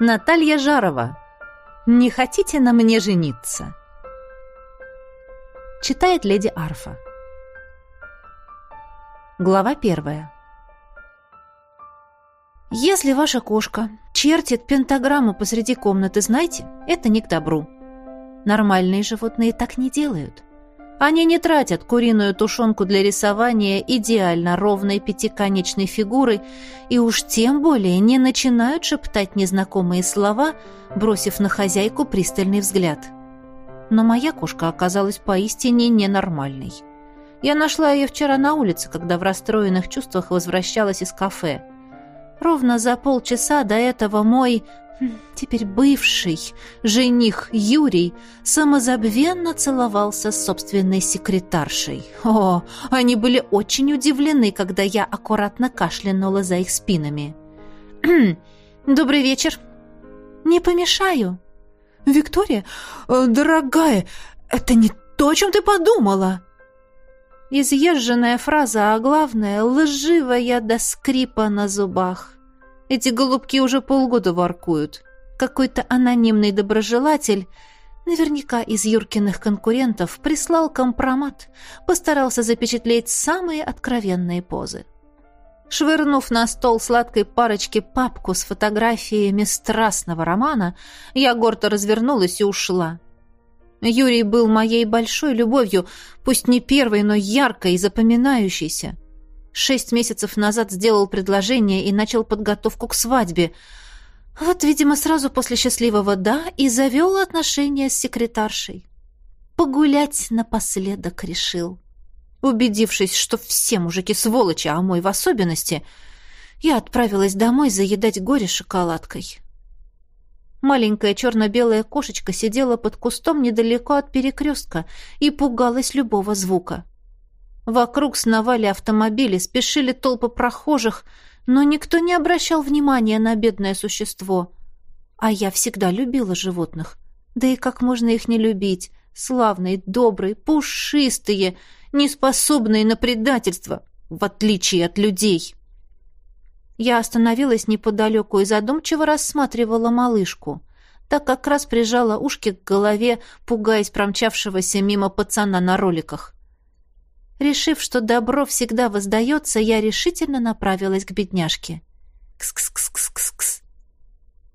Наталья Жарова. Не хотите на мне жениться? Читает леди Арфа. Глава первая. Если ваша кошка чертит пентаграмму посреди комнаты, знайте, это не к добру. Нормальные животные так не делают. Они не тратят куриную тушенку для рисования идеально ровной пятиконечной фигуры и уж тем более не начинают шептать незнакомые слова, бросив на хозяйку пристальный взгляд. Но моя кошка оказалась поистине ненормальной. Я нашла ее вчера на улице, когда в расстроенных чувствах возвращалась из кафе. Ровно за полчаса до этого мой Теперь бывший жених Юрий самозабвенно целовался с собственной секретаршей. О, они были очень удивлены, когда я аккуратно кашлянула за их спинами. «Добрый вечер. Не помешаю?» «Виктория, э, дорогая, это не то, о чем ты подумала!» Изъезженная фраза, а главное, лживая до скрипа на зубах. Эти голубки уже полгода воркуют. Какой-то анонимный доброжелатель, наверняка из Юркиных конкурентов, прислал компромат, постарался запечатлеть самые откровенные позы. Швырнув на стол сладкой парочке папку с фотографиями страстного романа, я гордо развернулась и ушла. Юрий был моей большой любовью, пусть не первой, но яркой и запоминающейся. Шесть месяцев назад сделал предложение и начал подготовку к свадьбе. Вот, видимо, сразу после счастливого «да» и завел отношения с секретаршей. Погулять напоследок решил. Убедившись, что все мужики сволочи, а мой в особенности, я отправилась домой заедать горе шоколадкой. Маленькая черно-белая кошечка сидела под кустом недалеко от перекрестка и пугалась любого звука. Вокруг сновали автомобили, спешили толпы прохожих, но никто не обращал внимания на бедное существо. А я всегда любила животных. Да и как можно их не любить? Славные, добрые, пушистые, неспособные на предательство, в отличие от людей. Я остановилась неподалеку и задумчиво рассматривала малышку. Так как раз прижала ушки к голове, пугаясь промчавшегося мимо пацана на роликах. Решив, что добро всегда воздается, я решительно направилась к бедняжке. Кс-кс-кс-кс-кс.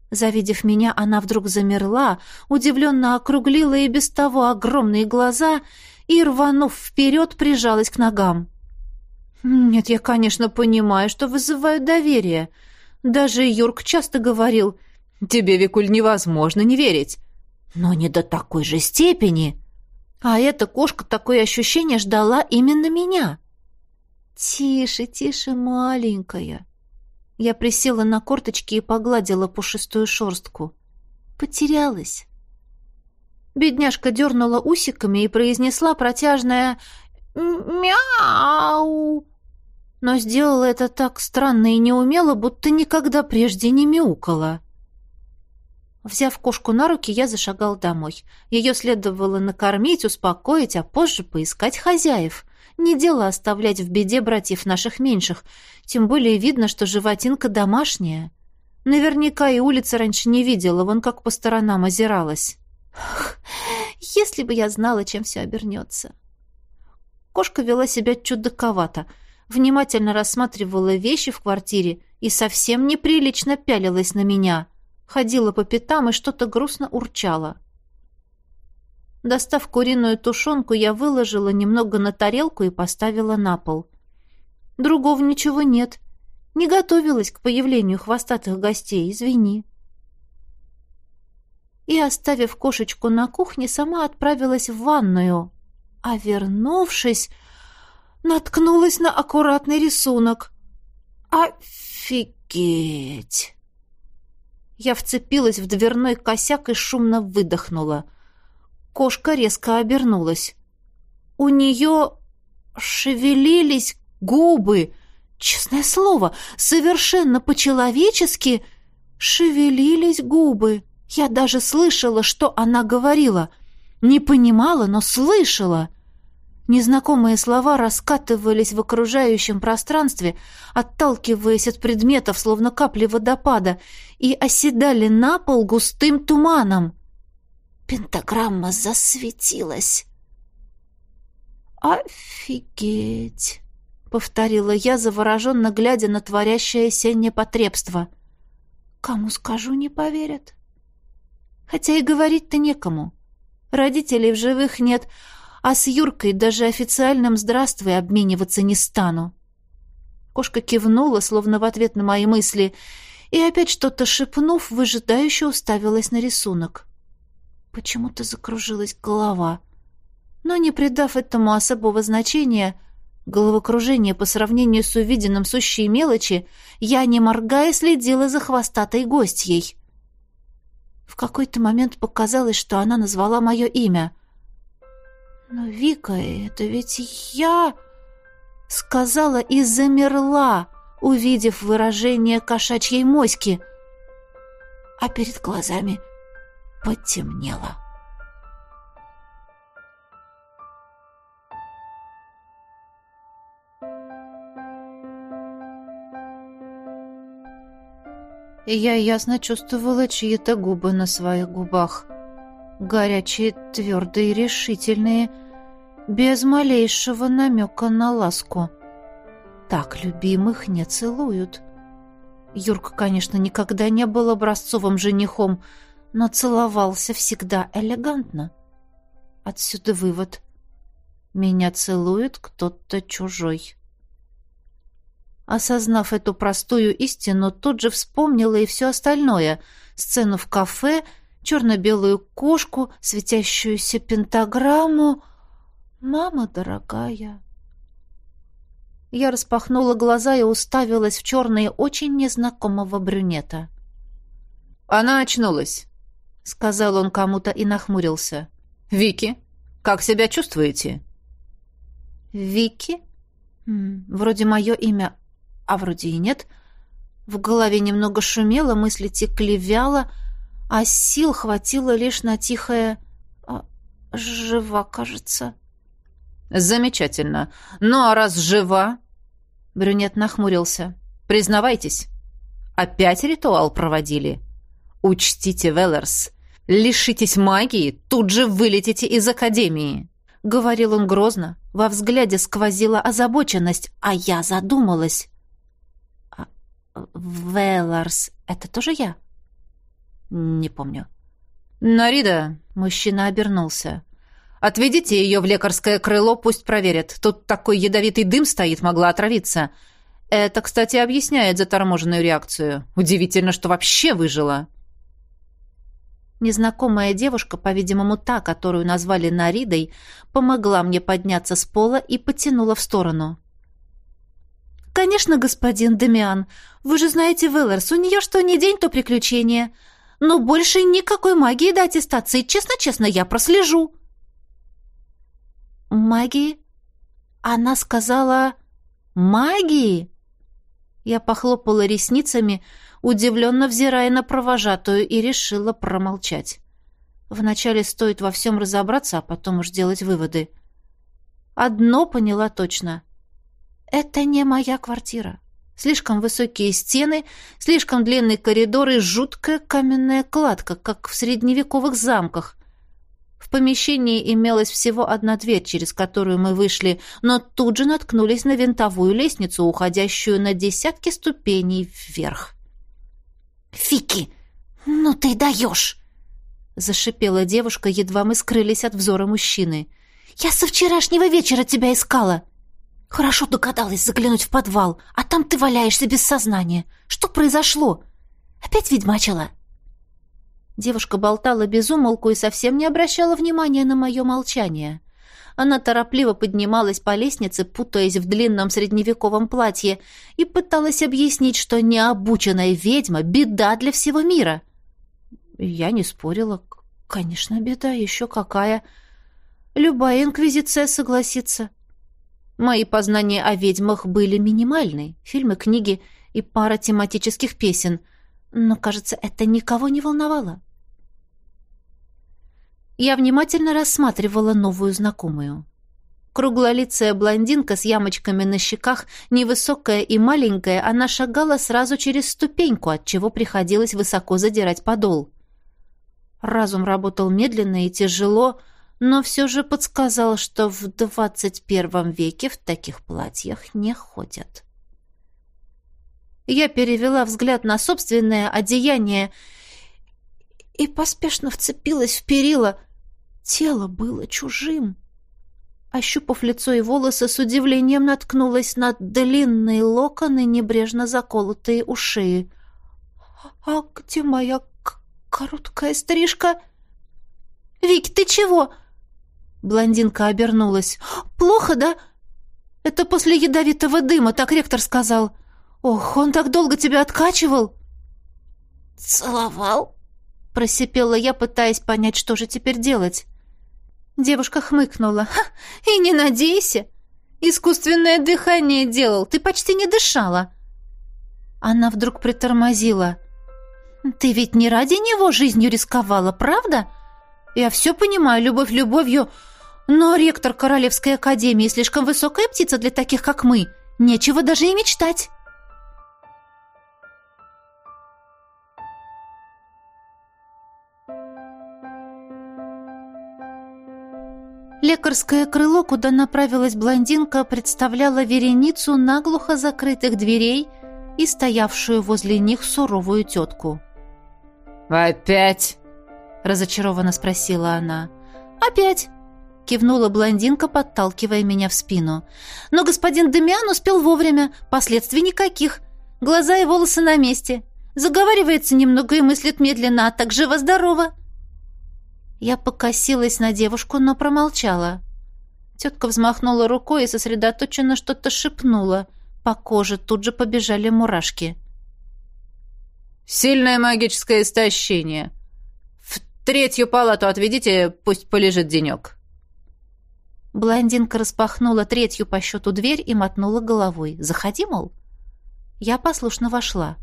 Завидев меня, она вдруг замерла, удивленно округлила и без того огромные глаза и, рванув вперед, прижалась к ногам. «Нет, я, конечно, понимаю, что вызываю доверие. Даже Юрк часто говорил, тебе, Викуль, невозможно не верить. Но не до такой же степени». А эта кошка такое ощущение ждала именно меня. «Тише, тише, маленькая!» Я присела на корточки и погладила пушистую шерстку. Потерялась. Бедняжка дернула усиками и произнесла протяжное «Мяу!» Но сделала это так странно и неумело, будто никогда прежде не мяукала. Взяв кошку на руки, я зашагал домой. Ее следовало накормить, успокоить, а позже поискать хозяев. Не дело оставлять в беде братьев наших меньших, тем более видно, что животинка домашняя. Наверняка и улицы раньше не видела, вон как по сторонам озиралась. Если бы я знала, чем все обернется. Кошка вела себя чудаковато, внимательно рассматривала вещи в квартире и совсем неприлично пялилась на меня — ходила по пятам и что-то грустно урчала. Достав куриную тушенку, я выложила немного на тарелку и поставила на пол. Другого ничего нет. Не готовилась к появлению хвостатых гостей, извини. И, оставив кошечку на кухне, сама отправилась в ванную, а, вернувшись, наткнулась на аккуратный рисунок. «Офигеть!» Я вцепилась в дверной косяк и шумно выдохнула. Кошка резко обернулась. У нее шевелились губы. Честное слово, совершенно по-человечески шевелились губы. Я даже слышала, что она говорила. Не понимала, но слышала. Незнакомые слова раскатывались в окружающем пространстве, отталкиваясь от предметов, словно капли водопада, и оседали на пол густым туманом. Пентаграмма засветилась. «Офигеть!» — повторила я, завороженно глядя на творящееся непотребство. «Кому скажу, не поверят. Хотя и говорить-то некому. Родителей в живых нет, а с Юркой даже официальным «здравствуй» обмениваться не стану. Кошка кивнула, словно в ответ на мои мысли, и опять что-то шепнув, выжидающе уставилась на рисунок. Почему-то закружилась голова. Но, не придав этому особого значения, головокружение по сравнению с увиденным сущей мелочи, я, не моргая, следила за хвостатой гостьей. В какой-то момент показалось, что она назвала мое имя. «Но, Вика, это ведь я...» Сказала и замерла, увидев выражение кошачьей моськи. А перед глазами потемнело. Я ясно чувствовала чьи-то губы на своих губах горячие, твердые, решительные, без малейшего намека на ласку. Так любимых не целуют. Юрка, конечно, никогда не был образцовым женихом, но целовался всегда элегантно. Отсюда вывод. Меня целует кто-то чужой. Осознав эту простую истину, тут же вспомнила и все остальное. Сцену в кафе — черно-белую кошку, светящуюся пентаграмму. «Мама дорогая!» Я распахнула глаза и уставилась в черные очень незнакомого брюнета. «Она очнулась», — сказал он кому-то и нахмурился. «Вики, как себя чувствуете?» «Вики? Вроде мое имя, а вроде и нет. В голове немного шумело, мысли текли вяло, — а сил хватило лишь на тихое а, «жива, кажется». «Замечательно. Ну а раз жива...» Брюнет нахмурился. «Признавайтесь, опять ритуал проводили? Учтите, Веллерс, лишитесь магии, тут же вылетите из Академии». Говорил он грозно, во взгляде сквозила озабоченность, а я задумалась. А, «Велларс, это тоже я?» Не помню. Нарида, мужчина обернулся. Отведите ее в лекарское крыло, пусть проверят. Тут такой ядовитый дым стоит, могла отравиться. Это, кстати, объясняет заторможенную реакцию. Удивительно, что вообще выжила. Незнакомая девушка, по-видимому, та, которую назвали Наридой, помогла мне подняться с пола и потянула в сторону. «Конечно, господин Демиан. Вы же знаете Веллерс, у нее что ни день, то приключение но больше никакой магии до аттестации. Честно-честно, я прослежу». «Магии?» Она сказала «магии?» Я похлопала ресницами, удивленно взирая на провожатую, и решила промолчать. Вначале стоит во всем разобраться, а потом уж делать выводы. Одно поняла точно. Это не моя квартира. Слишком высокие стены, слишком длинный коридор и жуткая каменная кладка, как в средневековых замках. В помещении имелась всего одна дверь, через которую мы вышли, но тут же наткнулись на винтовую лестницу, уходящую на десятки ступеней вверх. «Фики, ну ты даешь!» — зашипела девушка, едва мы скрылись от взора мужчины. «Я со вчерашнего вечера тебя искала!» Хорошо догадалась заглянуть в подвал, а там ты валяешься без сознания. Что произошло? Опять ведьмачила?» Девушка болтала без умолку и совсем не обращала внимания на мое молчание. Она торопливо поднималась по лестнице, путаясь в длинном средневековом платье, и пыталась объяснить, что необученная ведьма — беда для всего мира. Я не спорила. Конечно, беда, еще какая. Любая инквизиция согласится. Мои познания о ведьмах были минимальны. Фильмы, книги и пара тематических песен. Но, кажется, это никого не волновало. Я внимательно рассматривала новую знакомую. Круглолицая блондинка с ямочками на щеках, невысокая и маленькая, она шагала сразу через ступеньку, от чего приходилось высоко задирать подол. Разум работал медленно и тяжело, но все же подсказал, что в двадцать первом веке в таких платьях не ходят. Я перевела взгляд на собственное одеяние и поспешно вцепилась в перила. Тело было чужим. Ощупав лицо и волосы, с удивлением наткнулась на длинные локоны, небрежно заколотые у шеи. «А где моя короткая стрижка?» «Вик, ты чего?» Блондинка обернулась. «Плохо, да?» «Это после ядовитого дыма, так ректор сказал. Ох, он так долго тебя откачивал!» «Целовал?» Просипела я, пытаясь понять, что же теперь делать. Девушка хмыкнула. «Ха, и не надейся! Искусственное дыхание делал, ты почти не дышала!» Она вдруг притормозила. «Ты ведь не ради него жизнью рисковала, правда? Я все понимаю, любовь любовью, но ректор Королевской Академии слишком высокая птица для таких, как мы. Нечего даже и мечтать!» Лекарское крыло, куда направилась блондинка, представляло вереницу наглухо закрытых дверей и стоявшую возле них суровую тетку. «Опять?» — разочарованно спросила она. «Опять!» — кивнула блондинка, подталкивая меня в спину. «Но господин Демиан успел вовремя, последствий никаких. Глаза и волосы на месте. Заговаривается немного и мыслит медленно, а так живо-здорово. Я покосилась на девушку, но промолчала. Тетка взмахнула рукой и сосредоточенно что-то шепнула. По коже тут же побежали мурашки. «Сильное магическое истощение. Третью палату отведите, пусть полежит денек». Блондинка распахнула третью по счету дверь и мотнула головой. «Заходи, мол». Я послушно вошла.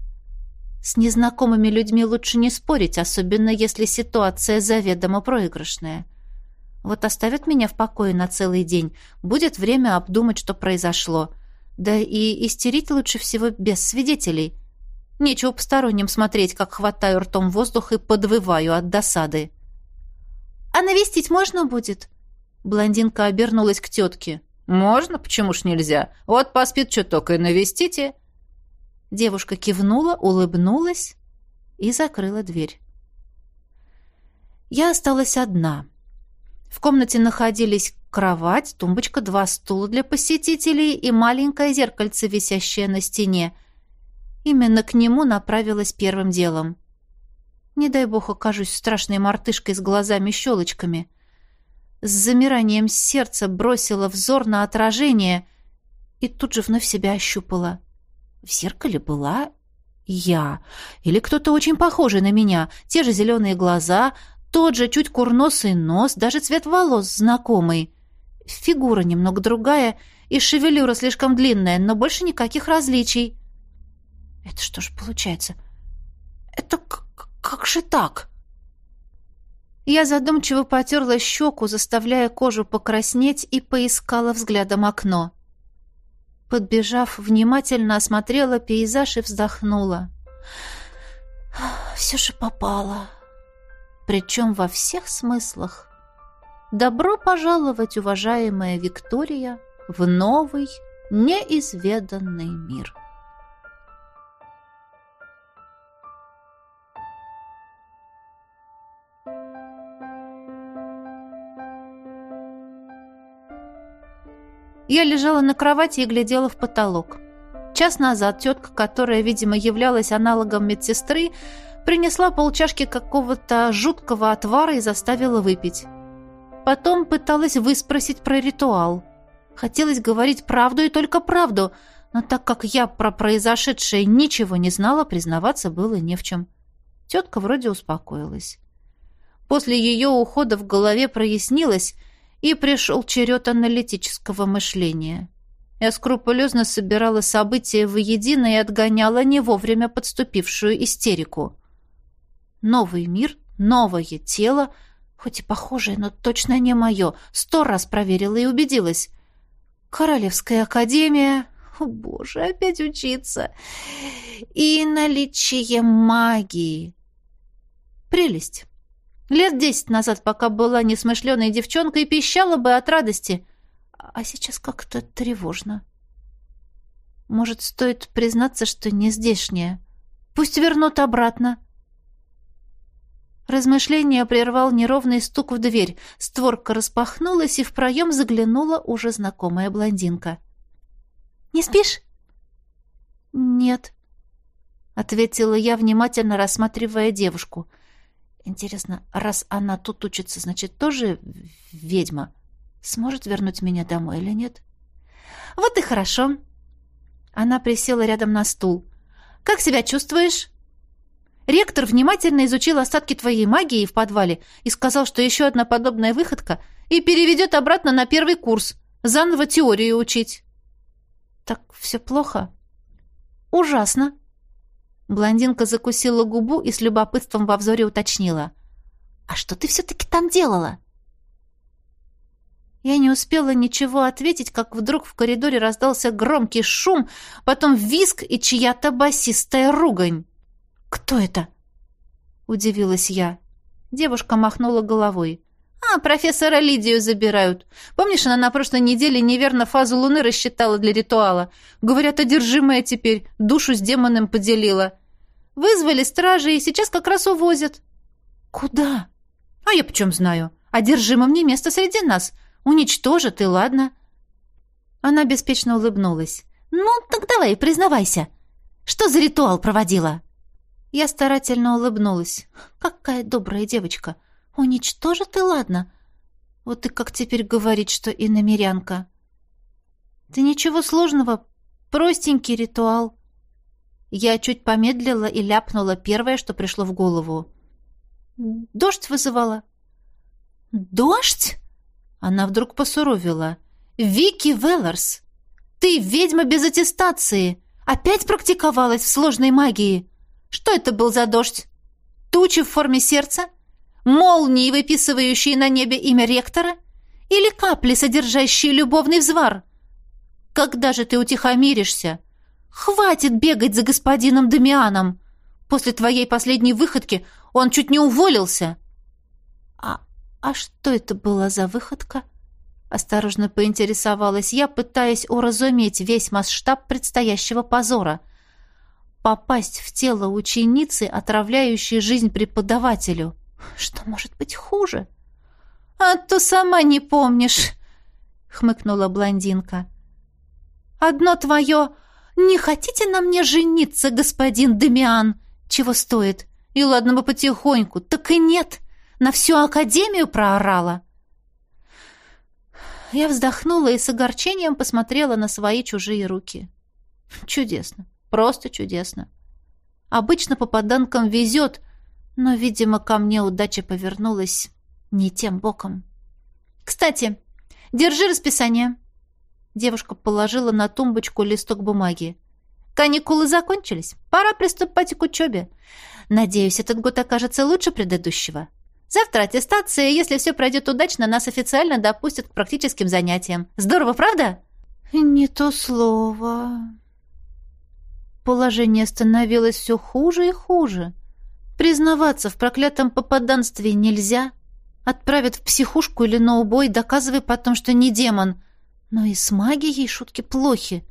С незнакомыми людьми лучше не спорить, особенно если ситуация заведомо проигрышная. Вот оставят меня в покое на целый день, будет время обдумать, что произошло. Да и истерить лучше всего без свидетелей. Нечего посторонним смотреть, как хватаю ртом воздух и подвываю от досады. «А навестить можно будет?» Блондинка обернулась к тетке. «Можно, почему ж нельзя? Вот поспит чуток и навестите». Девушка кивнула, улыбнулась и закрыла дверь. Я осталась одна. В комнате находились кровать, тумбочка, два стула для посетителей и маленькое зеркальце, висящее на стене. Именно к нему направилась первым делом. Не дай бог окажусь страшной мартышкой с глазами-щелочками. С замиранием сердца бросила взор на отражение и тут же вновь себя ощупала. В зеркале была я. Или кто-то очень похожий на меня. Те же зеленые глаза, тот же чуть курносый нос, даже цвет волос знакомый. Фигура немного другая и шевелюра слишком длинная, но больше никаких различий. Это что же получается? Это как же так? Я задумчиво потерла щеку, заставляя кожу покраснеть, и поискала взглядом окно. Подбежав, внимательно осмотрела пейзаж и вздохнула. Все же попало. Причем во всех смыслах. Добро пожаловать, уважаемая Виктория, в новый, неизведанный мир. Я лежала на кровати и глядела в потолок. Час назад тетка, которая, видимо, являлась аналогом медсестры, принесла полчашки какого-то жуткого отвара и заставила выпить. Потом пыталась выспросить про ритуал. Хотелось говорить правду и только правду, но так как я про произошедшее ничего не знала, признаваться было не в чем. Тетка вроде успокоилась. После ее ухода в голове прояснилось, и пришел черед аналитического мышления. Я скрупулезно собирала события воедино и отгоняла не вовремя подступившую истерику. Новый мир, новое тело, хоть и похожее, но точно не мое, сто раз проверила и убедилась. Королевская академия. О, боже, опять учиться. И наличие магии. Прелесть. Лет десять назад, пока была несмышленой девчонкой, пищала бы от радости. А сейчас как-то тревожно. Может, стоит признаться, что не здешняя. Пусть вернут обратно. Размышление прервал неровный стук в дверь. Створка распахнулась, и в проем заглянула уже знакомая блондинка. «Не спишь?» «Нет», — ответила я, внимательно рассматривая девушку. «Интересно, раз она тут учится, значит, тоже ведьма? Сможет вернуть меня домой или нет?» «Вот и хорошо». Она присела рядом на стул. «Как себя чувствуешь?» Ректор внимательно изучил остатки твоей магии в подвале и сказал, что еще одна подобная выходка и переведет обратно на первый курс, заново теорию учить. Так все плохо? Ужасно. Блондинка закусила губу и с любопытством во взоре уточнила. «А что ты все-таки там делала?» Я не успела ничего ответить, как вдруг в коридоре раздался громкий шум, потом визг и чья-то басистая ругань. «Кто это?» — удивилась я. Девушка махнула головой. «А, профессора Лидию забирают. Помнишь, она на прошлой неделе неверно фазу Луны рассчитала для ритуала? Говорят, одержимая теперь, душу с демоном поделила. Вызвали стражи и сейчас как раз увозят». «Куда?» «А я почем знаю? Одержимым не место среди нас. Уничтожат, и ладно». Она беспечно улыбнулась. «Ну, так давай, признавайся. Что за ритуал проводила?» Я старательно улыбнулась. «Какая добрая девочка! Уничтожит и ладно. Вот и как теперь говорить, что и намерянка?» «Да ничего сложного, простенький ритуал». Я чуть помедлила и ляпнула первое, что пришло в голову. «Дождь вызывала». «Дождь?» Она вдруг посуровила. «Вики Велларс, ты ведьма без аттестации! Опять практиковалась в сложной магии!» Что это был за дождь? Тучи в форме сердца? Молнии, выписывающие на небе имя ректора? Или капли, содержащие любовный взвар? Когда же ты утихомиришься? Хватит бегать за господином Дамианом. После твоей последней выходки он чуть не уволился. А, а что это была за выходка? Осторожно поинтересовалась я, пытаясь уразуметь весь масштаб предстоящего позора — попасть в тело ученицы, отравляющей жизнь преподавателю. Что может быть хуже? А то сама не помнишь, хмыкнула блондинка. Одно твое «Не хотите на мне жениться, господин Демиан?» Чего стоит? И ладно бы потихоньку. Так и нет. На всю академию проорала. Я вздохнула и с огорчением посмотрела на свои чужие руки. Чудесно. Просто чудесно. Обычно попаданкам везет, но, видимо, ко мне удача повернулась не тем боком. «Кстати, держи расписание». Девушка положила на тумбочку листок бумаги. «Каникулы закончились. Пора приступать к учебе. Надеюсь, этот год окажется лучше предыдущего. Завтра аттестация, если все пройдет удачно, нас официально допустят к практическим занятиям. Здорово, правда?» «Не то слово», Положение становилось все хуже и хуже. Признаваться в проклятом попаданстве нельзя. Отправят в психушку или на убой, доказывай потом, что не демон. Но и с магией шутки плохи.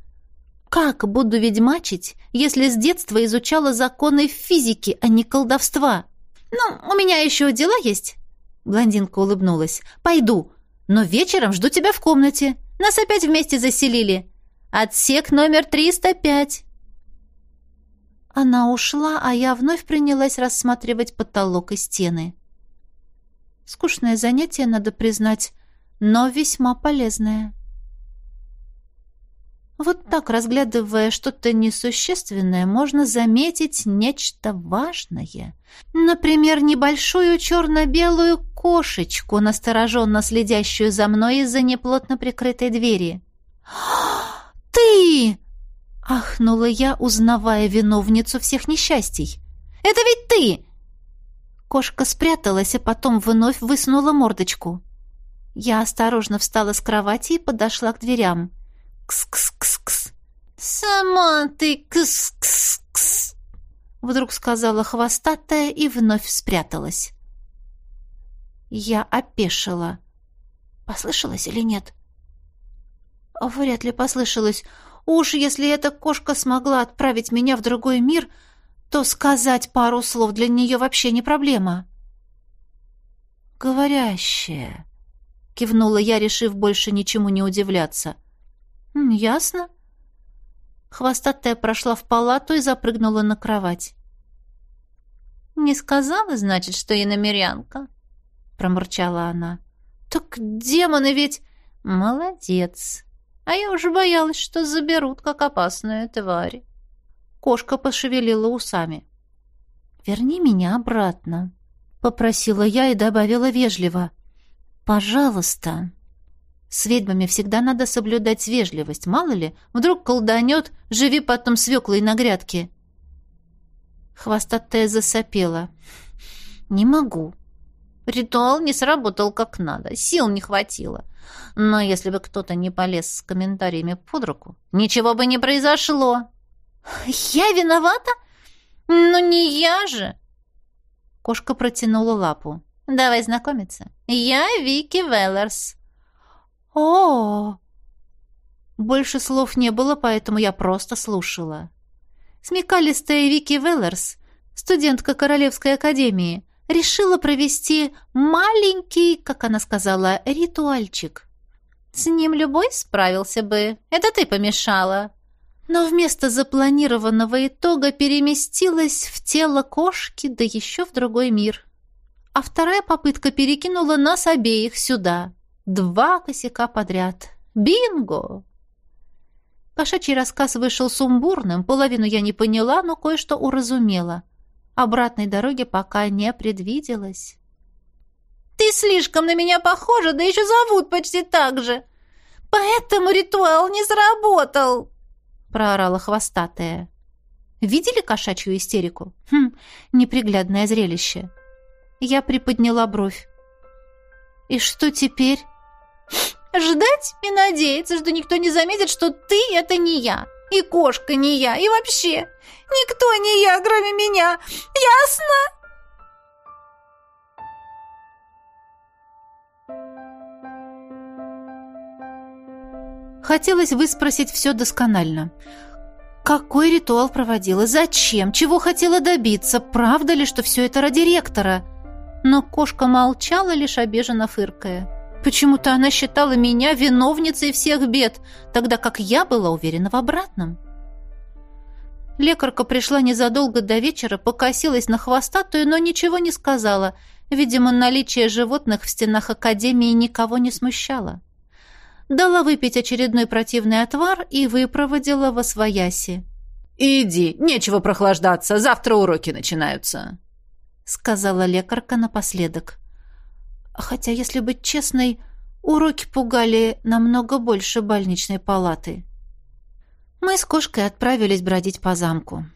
Как буду ведьмачить, если с детства изучала законы физики, а не колдовства? Ну, у меня еще дела есть. Блондинка улыбнулась. Пойду, но вечером жду тебя в комнате. Нас опять вместе заселили. Отсек номер 305. Она ушла, а я вновь принялась рассматривать потолок и стены. Скучное занятие, надо признать, но весьма полезное. Вот так, разглядывая что-то несущественное, можно заметить нечто важное. Например, небольшую черно-белую кошечку, настороженно следящую за мной из-за неплотно прикрытой двери. «Ты!» Ахнула я, узнавая виновницу всех несчастий. «Это ведь ты!» Кошка спряталась, а потом вновь высунула мордочку. Я осторожно встала с кровати и подошла к дверям. кс-кс-кс-кс. «Сама ты кс-кс-кс!» Вдруг сказала хвостатая и вновь спряталась. Я опешила. Послышалось или нет? Вряд ли послышалось. Уж если эта кошка смогла отправить меня в другой мир, то сказать пару слов для нее вообще не проблема. «Говорящая», — кивнула я, решив больше ничему не удивляться. «Ясно». Хвостатая прошла в палату и запрыгнула на кровать. «Не сказала, значит, что я намерянка?» — промурчала она. «Так демоны ведь...» «Молодец!» А я уже боялась, что заберут, как опасную тварь. Кошка пошевелила усами. «Верни меня обратно», — попросила я и добавила вежливо. «Пожалуйста». С ведьмами всегда надо соблюдать вежливость. Мало ли, вдруг колданет, живи потом свеклой на грядке. Хвостатая засопела. «Не могу». Ритуал не сработал как надо, сил не хватило. Но если бы кто-то не полез с комментариями под руку, ничего бы не произошло. «Я виновата? Ну не я же!» Кошка протянула лапу. «Давай знакомиться. Я Вики Веллерс». О, -о, Больше слов не было, поэтому я просто слушала. Смекалистая Вики Веллерс, студентка Королевской академии, решила провести маленький, как она сказала, ритуальчик. С ним любой справился бы. Это ты помешала. Но вместо запланированного итога переместилась в тело кошки, да еще в другой мир. А вторая попытка перекинула нас обеих сюда. Два косяка подряд. Бинго! Кошачий рассказ вышел сумбурным, половину я не поняла, но кое-что уразумела — Обратной дороги пока не предвиделось. «Ты слишком на меня похожа, да еще зовут почти так же! Поэтому ритуал не сработал!» проорала хвостатая. Видели кошачью истерику? Хм, неприглядное зрелище. Я приподняла бровь. «И что теперь?» «Ждать и надеяться, что никто не заметит, что ты — это не я!» И кошка не я, и вообще никто не я, кроме меня. Ясно?» Хотелось выспросить все досконально. Какой ритуал проводила? Зачем? Чего хотела добиться? Правда ли, что все это ради ректора? Но кошка молчала, лишь обиженно фыркая. Почему-то она считала меня виновницей всех бед, тогда как я была уверена в обратном. Лекарка пришла незадолго до вечера, покосилась на хвостатую, но ничего не сказала. Видимо, наличие животных в стенах академии никого не смущало. Дала выпить очередной противный отвар и выпроводила во свояси. «Иди, нечего прохлаждаться, завтра уроки начинаются», — сказала лекарка напоследок. Хотя, если быть честной, уроки пугали намного больше больничной палаты. Мы с кошкой отправились бродить по замку.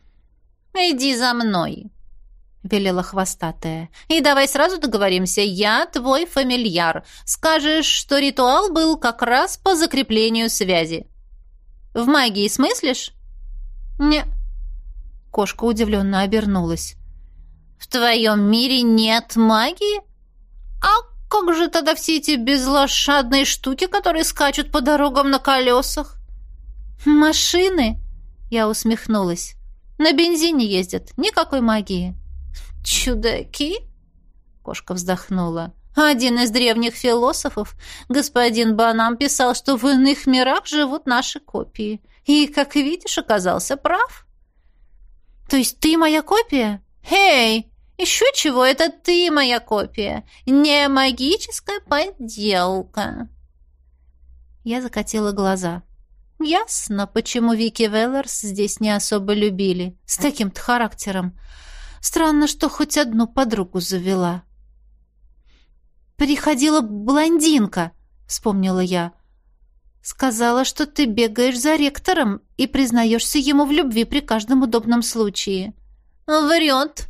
«Иди за мной», — велела хвостатая. «И давай сразу договоримся. Я твой фамильяр. Скажешь, что ритуал был как раз по закреплению связи. В магии смыслишь?» «Не». Кошка удивленно обернулась. «В твоем мире нет магии? А как же тогда все эти безлошадные штуки, которые скачут по дорогам на колесах? Машины? Я усмехнулась. На бензине ездят, никакой магии. Чудаки? Кошка вздохнула. Один из древних философов, господин Банам, писал, что в иных мирах живут наши копии. И, как видишь, оказался прав. То есть ты моя копия? Эй, еще чего, это ты моя копия, не магическая подделка. Я закатила глаза. Ясно, почему Вики Веллерс здесь не особо любили. С таким-то характером. Странно, что хоть одну подругу завела. «Приходила блондинка», — вспомнила я. «Сказала, что ты бегаешь за ректором и признаешься ему в любви при каждом удобном случае». «Врет», —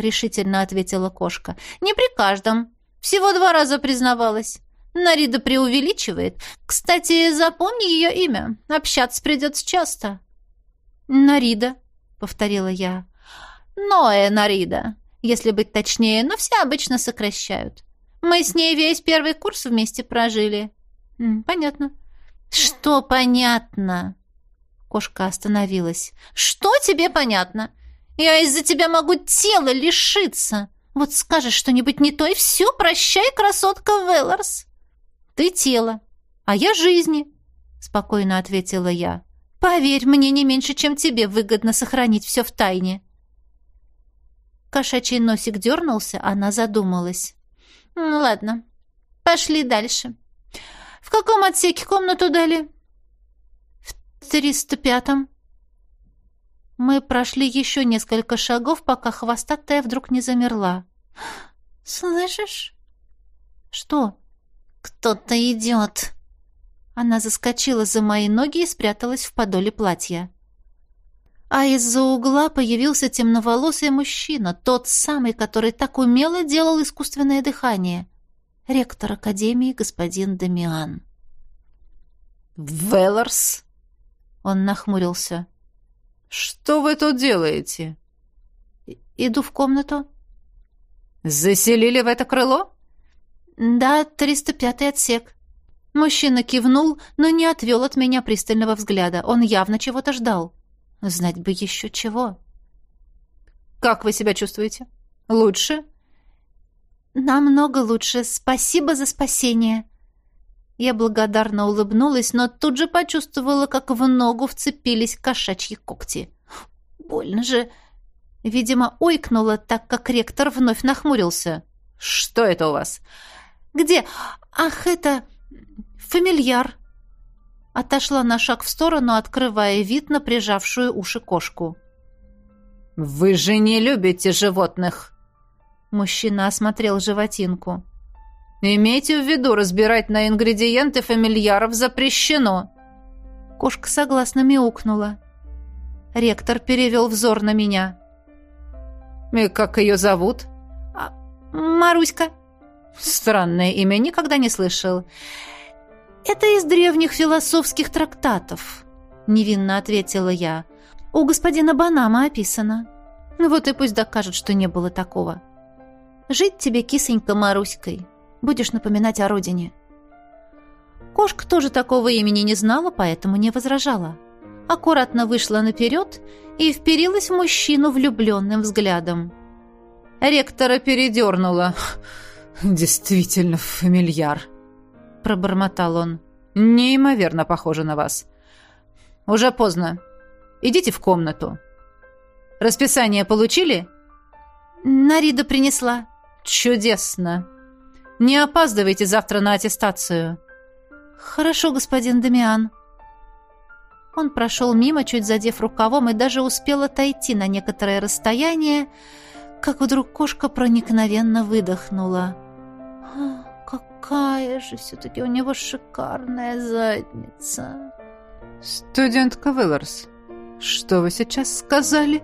решительно ответила кошка. «Не при каждом. Всего два раза признавалась. Нарида преувеличивает. Кстати, запомни ее имя. Общаться придется часто». «Нарида», — повторила я. «Ноэ Нарида, если быть точнее, но все обычно сокращают. Мы с ней весь первый курс вместе прожили». «Понятно». «Что понятно?» Кошка остановилась. «Что тебе понятно? Я из-за тебя могу тела лишиться. Вот скажешь что-нибудь не то, и все, прощай, красотка Велларс». «Ты тело, а я жизни», — спокойно ответила я. «Поверь, мне не меньше, чем тебе выгодно сохранить все в тайне». Кошачий носик дернулся, она задумалась. «Ладно, пошли дальше. В каком отсеке комнату дали?» «В триста пятом». Мы прошли еще несколько шагов, пока хвостатая вдруг не замерла. «Слышишь?» «Что?» «Кто-то идет!» Она заскочила за мои ноги и спряталась в подоле платья. А из-за угла появился темноволосый мужчина, тот самый, который так умело делал искусственное дыхание. Ректор Академии господин Дамиан. «Велларс?» Он нахмурился. «Что вы тут делаете?» «Иду в комнату». «Заселили в это крыло?» «Да, 305-й отсек». Мужчина кивнул, но не отвел от меня пристального взгляда. Он явно чего-то ждал. Знать бы еще чего. «Как вы себя чувствуете? Лучше?» «Намного лучше. Спасибо за спасение». Я благодарно улыбнулась, но тут же почувствовала, как в ногу вцепились кошачьи когти. «Больно же!» Видимо, ойкнула, так как ректор вновь нахмурился. «Что это у вас?» «Где? Ах, это... фамильяр!» Отошла на шаг в сторону, открывая вид на прижавшую уши кошку. «Вы же не любите животных!» Мужчина осмотрел животинку. «Имейте в виду, разбирать на ингредиенты фамильяров запрещено!» Кошка согласно мяукнула. Ректор перевел взор на меня. «И как ее зовут?» а, «Маруська». Странное имя, никогда не слышал. Это из древних философских трактатов, невинно ответила я. У господина Банама описано. Вот и пусть докажет, что не было такого. Жить тебе, кисонька Маруськой. Будешь напоминать о родине. Кошка тоже такого имени не знала, поэтому не возражала. Аккуратно вышла наперед и вперилась в мужчину влюбленным взглядом. Ректора передернула. «Действительно фамильяр», — пробормотал он. «Неимоверно похоже на вас. Уже поздно. Идите в комнату. Расписание получили?» «Нарида принесла». «Чудесно. Не опаздывайте завтра на аттестацию». «Хорошо, господин Дамиан». Он прошел мимо, чуть задев рукавом, и даже успел отойти на некоторое расстояние, как вдруг кошка проникновенно выдохнула. Какая же все-таки у него шикарная задница. Студентка Вилларс, что вы сейчас сказали?